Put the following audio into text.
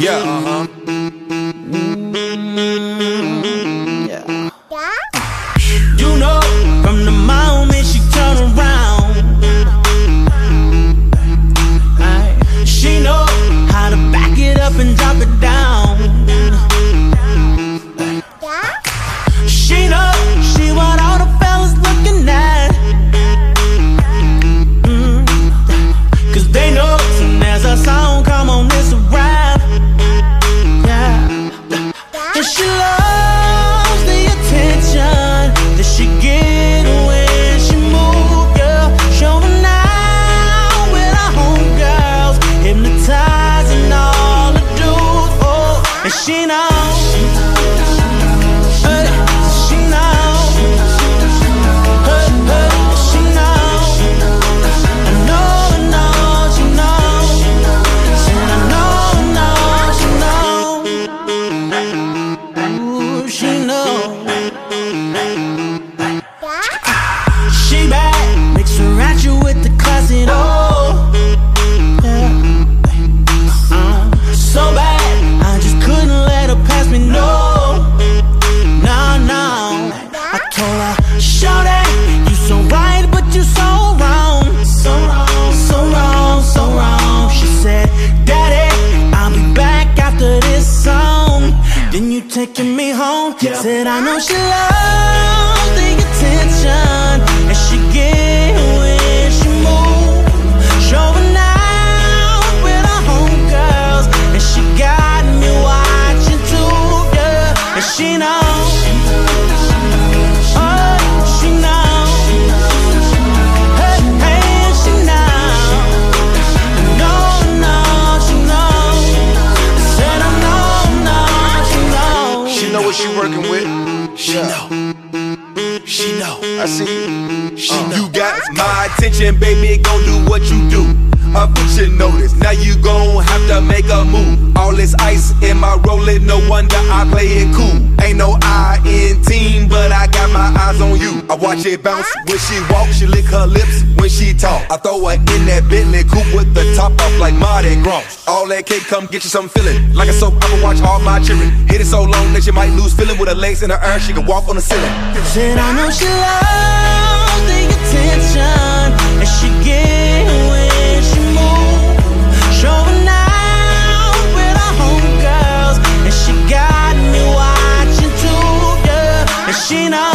Yeah, uh And Said I know she loves She know. I see you. She Uh. know. You got my attention, baby. Gon' do what you do. I put you notice. Now you gon' have to make a move. All this ice in my rolling, no wonder I play it cool. Ain't no I in team, but I got my eyes on you. I watch it bounce when she walk, she lick her lips when she talk. I throw her in that Bentley coupe with the top off like Mardi Gras. All that cake come get you some feeling. Like a soap, I'ma watch all my children. Hit it so long that you might lose feeling with her legs in the air. She can walk on the ceiling. Said I know she loves the attention, Imagina